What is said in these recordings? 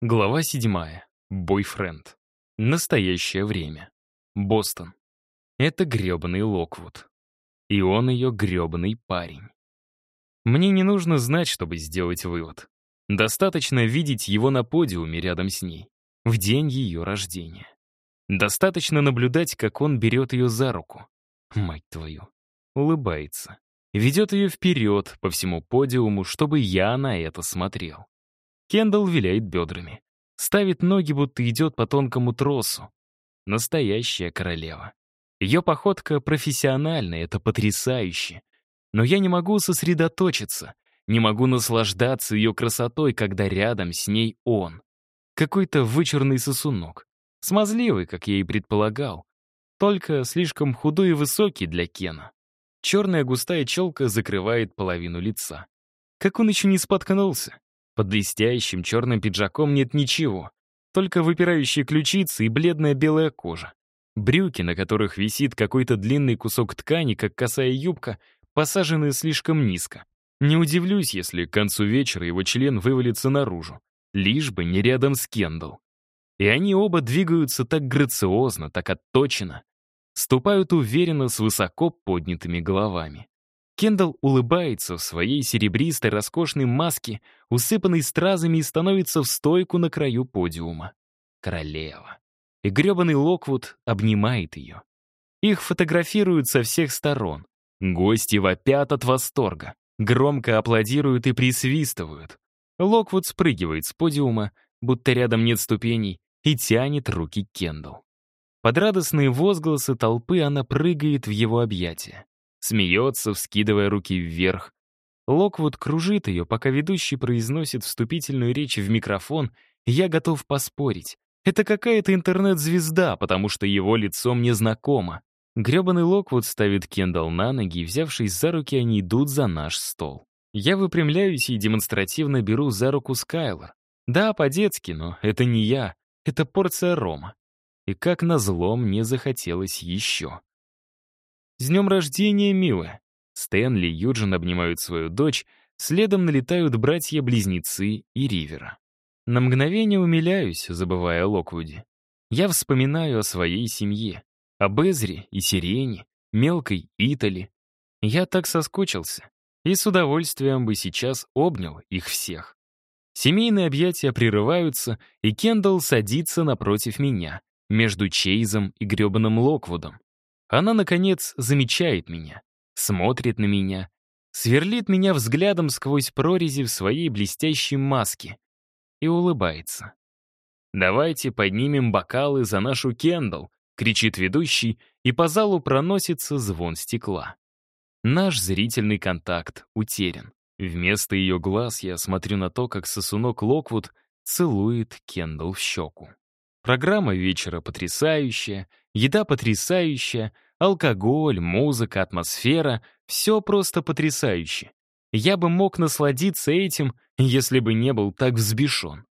Глава 7. Бойфренд. Настоящее время. Бостон. Это грёбаный Локвуд. И он ее грёбаный парень. Мне не нужно знать, чтобы сделать вывод. Достаточно видеть его на подиуме рядом с ней, в день ее рождения. Достаточно наблюдать, как он берет ее за руку. Мать твою. Улыбается. Ведет ее вперед по всему подиуму, чтобы я на это смотрел. Кендалл виляет бедрами. Ставит ноги, будто идет по тонкому тросу. Настоящая королева. Ее походка профессиональная, это потрясающе. Но я не могу сосредоточиться, не могу наслаждаться ее красотой, когда рядом с ней он. Какой-то вычурный сосунок. Смазливый, как я и предполагал. Только слишком худой и высокий для Кена. Черная густая челка закрывает половину лица. Как он еще не споткнулся? Под блестящим черным пиджаком нет ничего, только выпирающие ключицы и бледная белая кожа. Брюки, на которых висит какой-то длинный кусок ткани, как косая юбка, посажены слишком низко. Не удивлюсь, если к концу вечера его член вывалится наружу, лишь бы не рядом с Кендалл. И они оба двигаются так грациозно, так отточенно, ступают уверенно с высоко поднятыми головами. Кендалл улыбается в своей серебристой роскошной маске, усыпанной стразами и становится в стойку на краю подиума. Королева. И грёбаный Локвуд обнимает ее. Их фотографируют со всех сторон. Гости вопят от восторга, громко аплодируют и присвистывают. Локвуд спрыгивает с подиума, будто рядом нет ступеней, и тянет руки Кендалл. Под радостные возгласы толпы она прыгает в его объятия смеется, вскидывая руки вверх. Локвуд кружит ее, пока ведущий произносит вступительную речь в микрофон, я готов поспорить. Это какая-то интернет-звезда, потому что его лицо мне знакомо. Грёбаный Локвуд ставит Кендалл на ноги, и, взявшись за руки, они идут за наш стол. Я выпрямляюсь и демонстративно беру за руку Скайлор. Да, по-детски, но это не я, это порция рома. И как назло, мне захотелось еще. «С днем рождения, милая!» Стэнли и Юджин обнимают свою дочь, следом налетают братья-близнецы и Ривера. На мгновение умиляюсь, забывая о Локвуде. Я вспоминаю о своей семье, о Безре и Сирене, мелкой Итали. Я так соскучился и с удовольствием бы сейчас обнял их всех. Семейные объятия прерываются, и Кендалл садится напротив меня, между Чейзом и грёбаным Локвудом. Она, наконец, замечает меня, смотрит на меня, сверлит меня взглядом сквозь прорези в своей блестящей маске и улыбается. «Давайте поднимем бокалы за нашу Кендалл», — кричит ведущий, и по залу проносится звон стекла. Наш зрительный контакт утерян. Вместо ее глаз я смотрю на то, как сосунок Локвуд целует Кендалл в щеку. Программа вечера потрясающая, еда потрясающая, алкоголь, музыка, атмосфера — все просто потрясающе. Я бы мог насладиться этим, если бы не был так взбешен.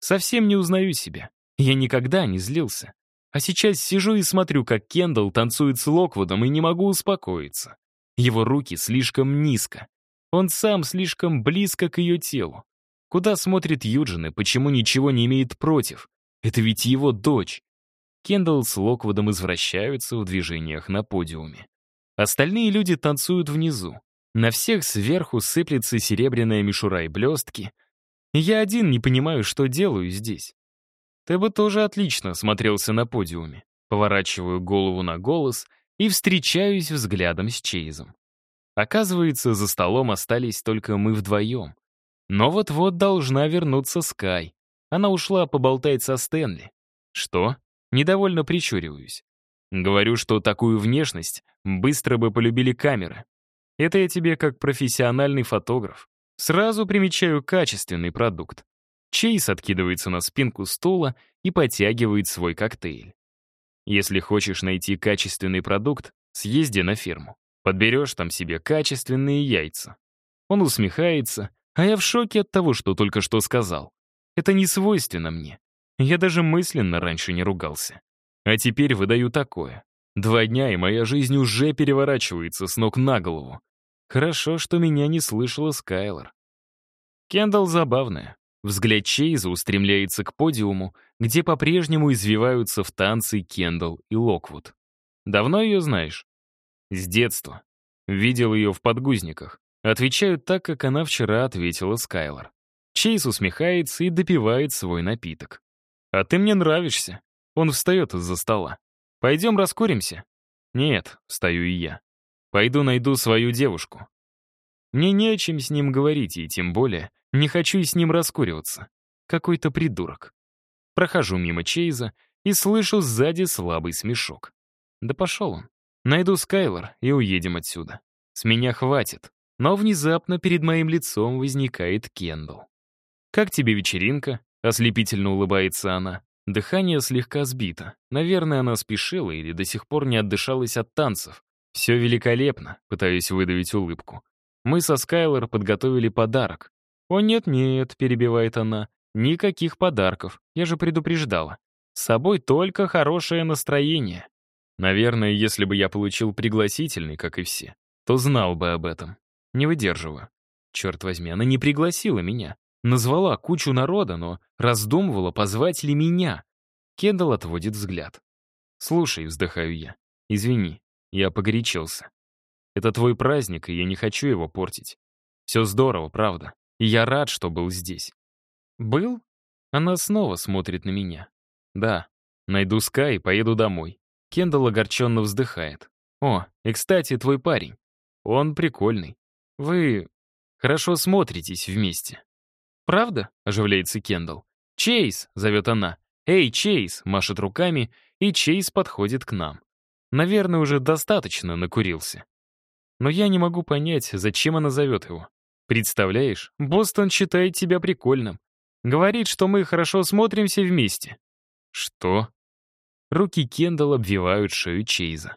Совсем не узнаю себя. Я никогда не злился. А сейчас сижу и смотрю, как Кендалл танцует с Локвудом, и не могу успокоиться. Его руки слишком низко. Он сам слишком близко к ее телу. Куда смотрит Юджин и почему ничего не имеет против? Это ведь его дочь. Кендалл с Локвудом извращаются в движениях на подиуме. Остальные люди танцуют внизу. На всех сверху сыплется серебряная мишура и блестки. Я один не понимаю, что делаю здесь. Ты бы тоже отлично смотрелся на подиуме. Поворачиваю голову на голос и встречаюсь взглядом с Чейзом. Оказывается, за столом остались только мы вдвоем. Но вот-вот должна вернуться Скай. Она ушла поболтать со Стэнли. Что? Недовольно причуриваюсь. Говорю, что такую внешность быстро бы полюбили камеры. Это я тебе как профессиональный фотограф. Сразу примечаю качественный продукт. Чейз откидывается на спинку стула и потягивает свой коктейль. Если хочешь найти качественный продукт, съезди на ферму. Подберешь там себе качественные яйца. Он усмехается, а я в шоке от того, что только что сказал. Это не свойственно мне. Я даже мысленно раньше не ругался. А теперь выдаю такое. Два дня, и моя жизнь уже переворачивается с ног на голову. Хорошо, что меня не слышала Скайлор. Кендалл забавная. Взгляд Чейза устремляется к подиуму, где по-прежнему извиваются в танцы Кендалл и Локвуд. Давно ее знаешь? С детства. Видел ее в подгузниках. Отвечают так, как она вчера ответила Скайлор. Чейз усмехается и допивает свой напиток. «А ты мне нравишься». Он встает из-за стола. «Пойдем раскуримся». «Нет», — встаю и я. «Пойду найду свою девушку». Мне не о чем с ним говорить, и тем более не хочу и с ним раскуриваться. Какой-то придурок. Прохожу мимо Чейза и слышу сзади слабый смешок. Да пошел он. Найду Скайлор и уедем отсюда. С меня хватит. Но внезапно перед моим лицом возникает Кендалл. «Как тебе вечеринка?» — ослепительно улыбается она. Дыхание слегка сбито. Наверное, она спешила или до сих пор не отдышалась от танцев. «Все великолепно», — пытаюсь выдавить улыбку. «Мы со Скайлор подготовили подарок». «О нет-нет», — перебивает она, — «никаких подарков, я же предупреждала. С собой только хорошее настроение». Наверное, если бы я получил пригласительный, как и все, то знал бы об этом. Не выдерживаю. Черт возьми, она не пригласила меня назвала кучу народа, но раздумывала, позвать ли меня. Кендалл отводит взгляд. «Слушай», — вздыхаю я, — «извини, я погорячился. Это твой праздник, и я не хочу его портить. Все здорово, правда, и я рад, что был здесь». «Был?» Она снова смотрит на меня. «Да, найду Скай и поеду домой». Кендалл огорченно вздыхает. «О, и, кстати, твой парень. Он прикольный. Вы хорошо смотритесь вместе». «Правда?» — оживляется Кендалл. «Чейз!» — зовет она. «Эй, Чейз!» — машет руками, и Чейз подходит к нам. Наверное, уже достаточно накурился. Но я не могу понять, зачем она зовет его. Представляешь, Бостон считает тебя прикольным. Говорит, что мы хорошо смотримся вместе. Что? Руки Кендалл обвивают шею Чейза.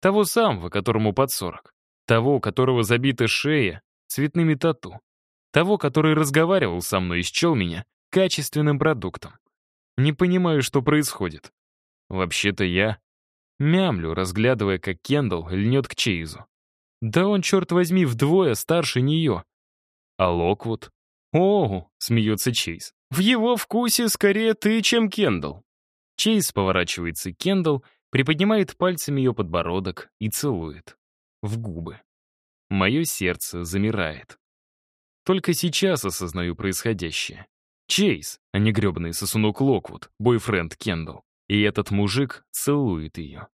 Того самого, которому под сорок. Того, у которого забита шея цветными тату. Того, который разговаривал со мной и счел меня качественным продуктом. Не понимаю, что происходит. Вообще-то я мямлю, разглядывая, как Кендалл льнет к Чейзу. Да он, черт возьми, вдвое старше нее. А Локвуд? «О, — смеется Чейз, — в его вкусе скорее ты, чем Кендалл». Чейз поворачивается к Кендалл, приподнимает пальцами ее подбородок и целует. В губы. Мое сердце замирает. Только сейчас осознаю происходящее. Чейз, а не гребаный сосунок Локвуд, бойфренд Кендалл. И этот мужик целует ее.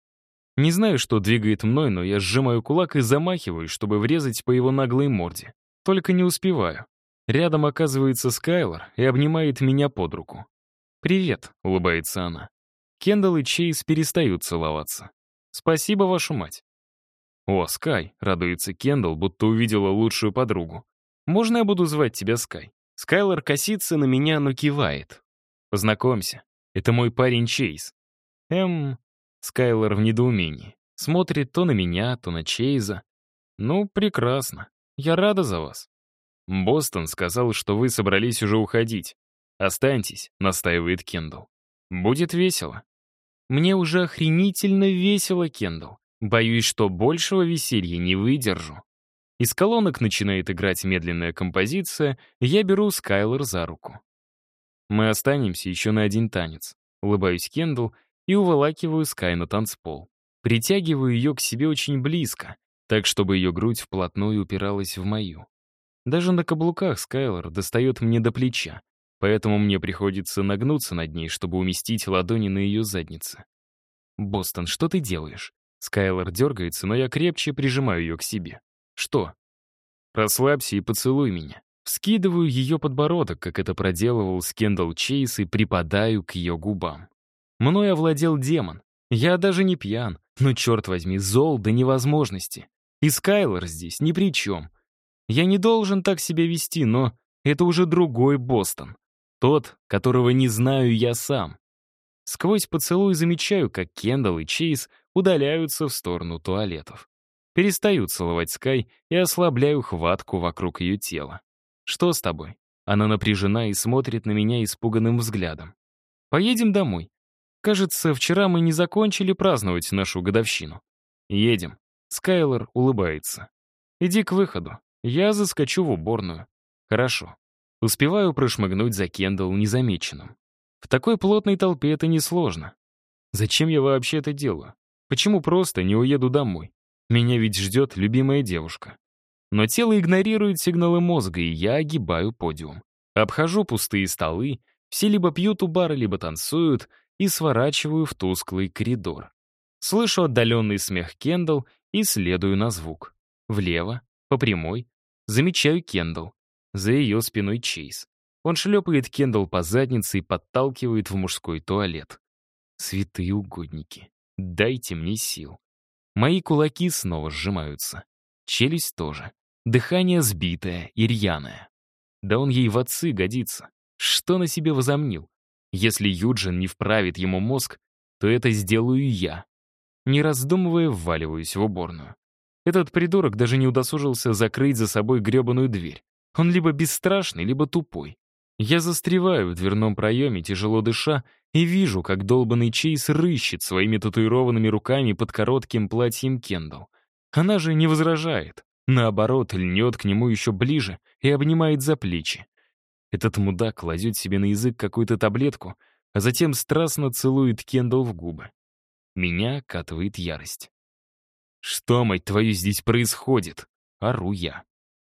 Не знаю, что двигает мной, но я сжимаю кулак и замахиваюсь, чтобы врезать по его наглой морде. Только не успеваю. Рядом оказывается Скайлор и обнимает меня под руку. «Привет», — улыбается она. Кендалл и Чейз перестают целоваться. «Спасибо, вашу мать». «О, Скай», — радуется Кендалл, будто увидела лучшую подругу. «Можно я буду звать тебя Скай?» Скайлор косится на меня, но кивает. «Познакомься. Это мой парень Чейз». «Эм...» Скайлор в недоумении. Смотрит то на меня, то на Чейза. «Ну, прекрасно. Я рада за вас». «Бостон сказал, что вы собрались уже уходить. Останьтесь», — настаивает Кендалл. «Будет весело». «Мне уже охренительно весело, Кендалл. Боюсь, что большего веселья не выдержу». Из колонок начинает играть медленная композиция, я беру Скайлор за руку. Мы останемся еще на один танец. Улыбаюсь Кендл и уволакиваю Скай на танцпол. Притягиваю ее к себе очень близко, так, чтобы ее грудь вплотную упиралась в мою. Даже на каблуках Скайлор достает мне до плеча, поэтому мне приходится нагнуться над ней, чтобы уместить ладони на ее заднице. «Бостон, что ты делаешь?» Скайлор дергается, но я крепче прижимаю ее к себе. «Что?» «Расслабься и поцелуй меня». Вскидываю ее подбородок, как это проделывал Скендал Чейз, и припадаю к ее губам. Мною овладел демон. Я даже не пьян, но, черт возьми, зол до невозможности. И Скайлор здесь ни при чем. Я не должен так себя вести, но это уже другой Бостон. Тот, которого не знаю я сам. Сквозь поцелуй замечаю, как Кендалл и Чейз удаляются в сторону туалетов перестаю целовать Скай и ослабляю хватку вокруг ее тела. «Что с тобой?» Она напряжена и смотрит на меня испуганным взглядом. «Поедем домой. Кажется, вчера мы не закончили праздновать нашу годовщину. Едем». Скайлор улыбается. «Иди к выходу. Я заскочу в уборную». «Хорошо». Успеваю прошмыгнуть за Кендалл незамеченным. В такой плотной толпе это несложно. Зачем я вообще это делаю? Почему просто не уеду домой? Меня ведь ждет любимая девушка. Но тело игнорирует сигналы мозга, и я огибаю подиум. Обхожу пустые столы, все либо пьют у бара, либо танцуют, и сворачиваю в тусклый коридор. Слышу отдаленный смех Кендалл и следую на звук. Влево, по прямой, замечаю Кендалл. За ее спиной Чейз. Он шлепает Кендалл по заднице и подталкивает в мужской туалет. Святые угодники, дайте мне сил. Мои кулаки снова сжимаются. Челюсть тоже. Дыхание сбитое и рьяное. Да он ей в отцы годится. Что на себе возомнил? Если Юджин не вправит ему мозг, то это сделаю я. Не раздумывая, вваливаюсь в уборную. Этот придурок даже не удосужился закрыть за собой гребаную дверь. Он либо бесстрашный, либо тупой. Я застреваю в дверном проеме, тяжело дыша, и вижу, как долбанный Чейз рыщет своими татуированными руками под коротким платьем Кендалл. Она же не возражает. Наоборот, льнет к нему еще ближе и обнимает за плечи. Этот мудак кладет себе на язык какую-то таблетку, а затем страстно целует Кендалл в губы. Меня катывает ярость. «Что, мать твою, здесь происходит?» — ору я.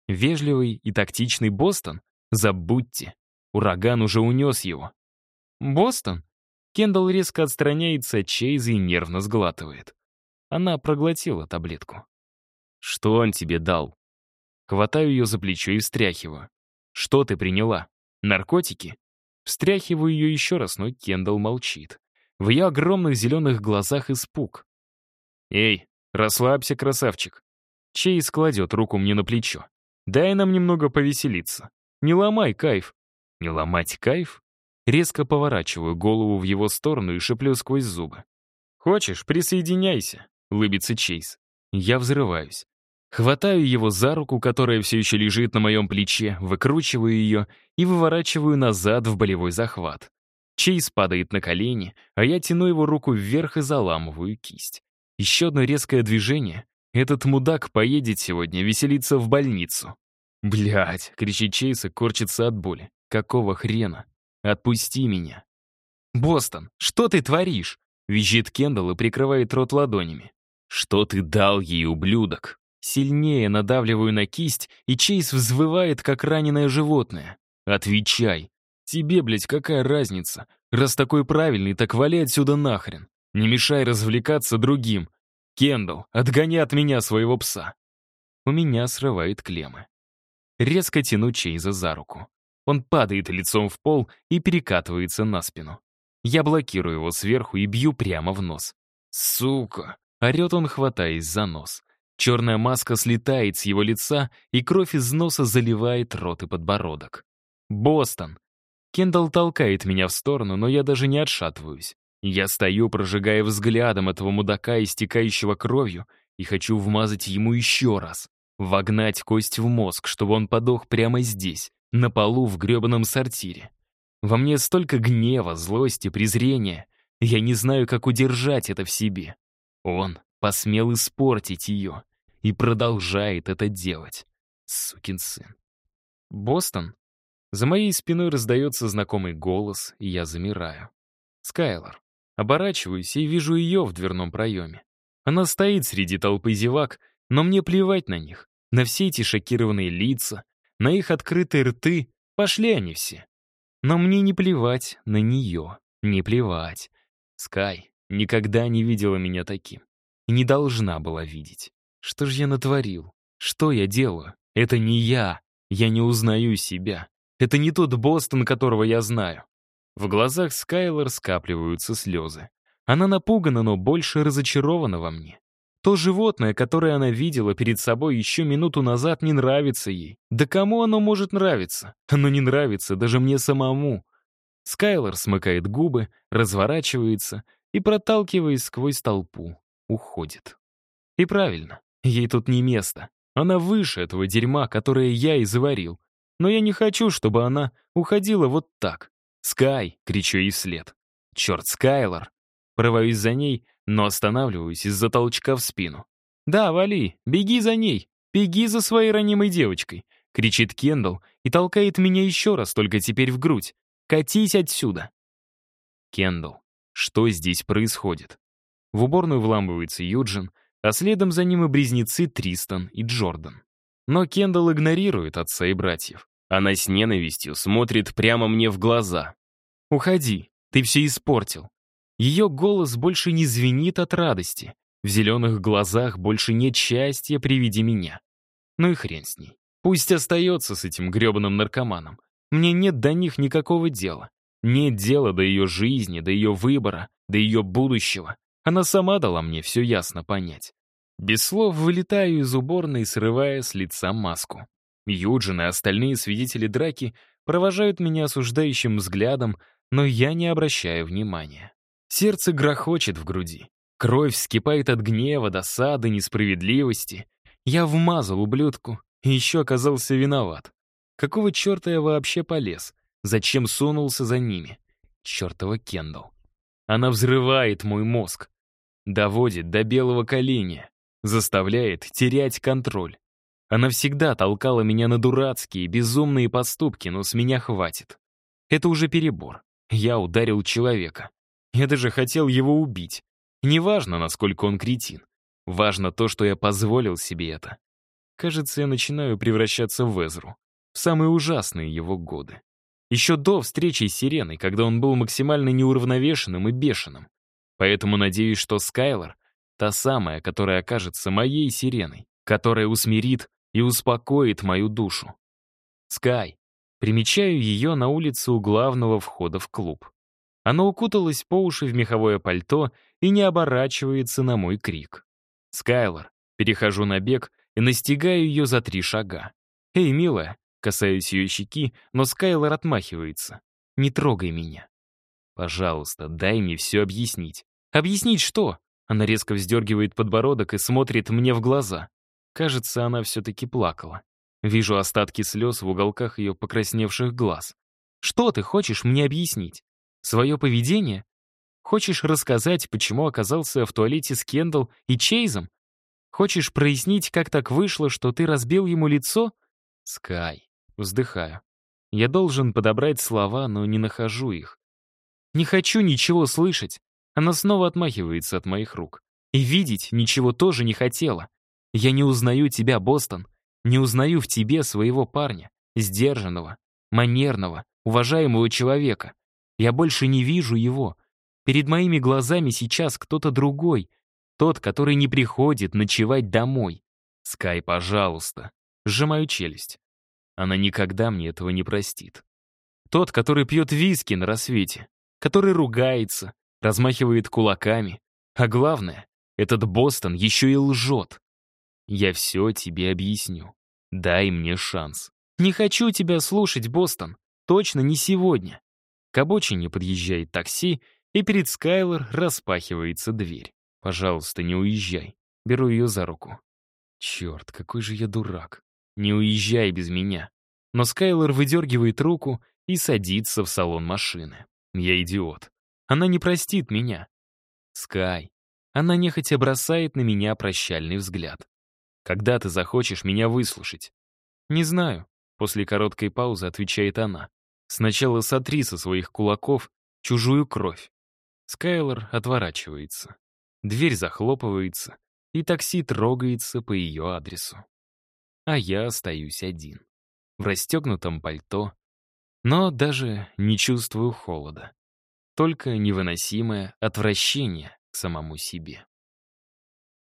Вежливый и тактичный Бостон? Забудьте. Ураган уже унес его. «Бостон?» Кендалл резко отстраняется, Чейзи нервно сглатывает. Она проглотила таблетку. «Что он тебе дал?» Хватаю ее за плечо и встряхиваю. «Что ты приняла? Наркотики?» Встряхиваю ее еще раз, но Кендалл молчит. В ее огромных зеленых глазах испуг. «Эй, расслабься, красавчик!» Чейз кладет руку мне на плечо. «Дай нам немного повеселиться. Не ломай кайф». «Не ломать кайф?» Резко поворачиваю голову в его сторону и шеплю сквозь зубы. «Хочешь, присоединяйся», — Лыбится Чейз. Я взрываюсь. Хватаю его за руку, которая все еще лежит на моем плече, выкручиваю ее и выворачиваю назад в болевой захват. Чейз падает на колени, а я тяну его руку вверх и заламываю кисть. Еще одно резкое движение. Этот мудак поедет сегодня веселиться в больницу. Блять! — кричит Чейз и корчится от боли. «Какого хрена?» Отпусти меня. «Бостон, что ты творишь?» — визжит Кендалл и прикрывает рот ладонями. «Что ты дал ей, ублюдок?» Сильнее надавливаю на кисть, и Чейз взвывает, как раненое животное. «Отвечай. Тебе, блядь, какая разница? Раз такой правильный, так вали отсюда нахрен. Не мешай развлекаться другим. Кендалл, отгони от меня своего пса». У меня срывает клеммы. Резко тяну Чейза за руку. Он падает лицом в пол и перекатывается на спину. Я блокирую его сверху и бью прямо в нос. «Сука!» — орёт он, хватаясь за нос. Черная маска слетает с его лица, и кровь из носа заливает рот и подбородок. «Бостон!» Кендалл толкает меня в сторону, но я даже не отшатываюсь. Я стою, прожигая взглядом этого мудака, истекающего кровью, и хочу вмазать ему еще раз. Вогнать кость в мозг, чтобы он подох прямо здесь, на полу в грёбаном сортире. Во мне столько гнева, злости, презрения. Я не знаю, как удержать это в себе. Он посмел испортить ее и продолжает это делать. Сукин сын. Бостон? За моей спиной раздается знакомый голос, и я замираю. Скайлор. Оборачиваюсь и вижу ее в дверном проеме. Она стоит среди толпы зевак, но мне плевать на них, на все эти шокированные лица, на их открытые рты пошли они все. Но мне не плевать на нее, не плевать. Скай никогда не видела меня таким. И не должна была видеть. Что же я натворил? Что я делаю? Это не я. Я не узнаю себя. Это не тот Бостон, которого я знаю. В глазах Скайлор скапливаются слезы. Она напугана, но больше разочарована во мне. То животное, которое она видела перед собой еще минуту назад, не нравится ей. Да кому оно может нравиться? Оно не нравится даже мне самому. Скайлор смыкает губы, разворачивается и, проталкиваясь сквозь толпу, уходит. И правильно, ей тут не место. Она выше этого дерьма, которое я и заварил. Но я не хочу, чтобы она уходила вот так. «Скай!» — кричу ей вслед. «Черт, Скайлор!» Рываюсь за ней, но останавливаюсь из-за толчка в спину. «Да, вали, беги за ней! Беги за своей ранимой девочкой!» — кричит Кендалл и толкает меня еще раз, только теперь в грудь. «Катись отсюда!» Кендалл, что здесь происходит? В уборную вламывается Юджин, а следом за ним и близнецы Тристан и Джордан. Но Кендалл игнорирует отца и братьев. Она с ненавистью смотрит прямо мне в глаза. «Уходи, ты все испортил. Ее голос больше не звенит от радости. В зеленых глазах больше нет счастья при виде меня. Ну и хрен с ней. Пусть остается с этим гребаным наркоманом. Мне нет до них никакого дела. Нет дела до ее жизни, до ее выбора, до ее будущего. Она сама дала мне все ясно понять. Без слов вылетаю из уборной, срывая с лица маску. Юджин и остальные свидетели драки провожают меня осуждающим взглядом, но я не обращаю внимания. Сердце грохочет в груди. Кровь вскипает от гнева, досады, несправедливости. Я вмазал ублюдку и еще оказался виноват. Какого черта я вообще полез? Зачем сунулся за ними? Чертова Кендалл. Она взрывает мой мозг. Доводит до белого коленя. Заставляет терять контроль. Она всегда толкала меня на дурацкие, безумные поступки, но с меня хватит. Это уже перебор. Я ударил человека. Я даже хотел его убить. Неважно, насколько он кретин. Важно то, что я позволил себе это. Кажется, я начинаю превращаться в Эзру. В самые ужасные его годы. Еще до встречи с Сиреной, когда он был максимально неуравновешенным и бешеным. Поэтому надеюсь, что Скайлор — та самая, которая окажется моей Сиреной, которая усмирит и успокоит мою душу. Скай. Примечаю ее на улице у главного входа в клуб. Она укуталась по уши в меховое пальто и не оборачивается на мой крик. «Скайлор!» Перехожу на бег и настигаю ее за три шага. «Эй, милая!» Касаюсь ее щеки, но Скайлор отмахивается. «Не трогай меня!» «Пожалуйста, дай мне все объяснить». «Объяснить что?» Она резко вздергивает подбородок и смотрит мне в глаза. Кажется, она все-таки плакала. Вижу остатки слез в уголках ее покрасневших глаз. «Что ты хочешь мне объяснить?» Свое поведение? Хочешь рассказать, почему оказался в туалете с Кендалл и Чейзом? Хочешь прояснить, как так вышло, что ты разбил ему лицо? Скай. Вздыхаю. Я должен подобрать слова, но не нахожу их. Не хочу ничего слышать. Она снова отмахивается от моих рук. И видеть ничего тоже не хотела. Я не узнаю тебя, Бостон. Не узнаю в тебе своего парня, сдержанного, манерного, уважаемого человека. Я больше не вижу его. Перед моими глазами сейчас кто-то другой, тот, который не приходит ночевать домой. Скай, пожалуйста. Сжимаю челюсть. Она никогда мне этого не простит. Тот, который пьет виски на рассвете, который ругается, размахивает кулаками. А главное, этот Бостон еще и лжет. Я все тебе объясню. Дай мне шанс. Не хочу тебя слушать, Бостон. Точно не сегодня. К обочине подъезжает такси, и перед Скайлор распахивается дверь. «Пожалуйста, не уезжай». Беру ее за руку. «Черт, какой же я дурак. Не уезжай без меня». Но Скайлор выдергивает руку и садится в салон машины. Я идиот. Она не простит меня. Скай. Она нехотя бросает на меня прощальный взгляд. Когда ты захочешь меня выслушать? Не знаю. После короткой паузы отвечает она. Сначала сотри со своих кулаков чужую кровь. Скайлор отворачивается. Дверь захлопывается, и такси трогается по ее адресу. А я остаюсь один. В расстегнутом пальто, но даже не чувствую холода. Только невыносимое отвращение к самому себе.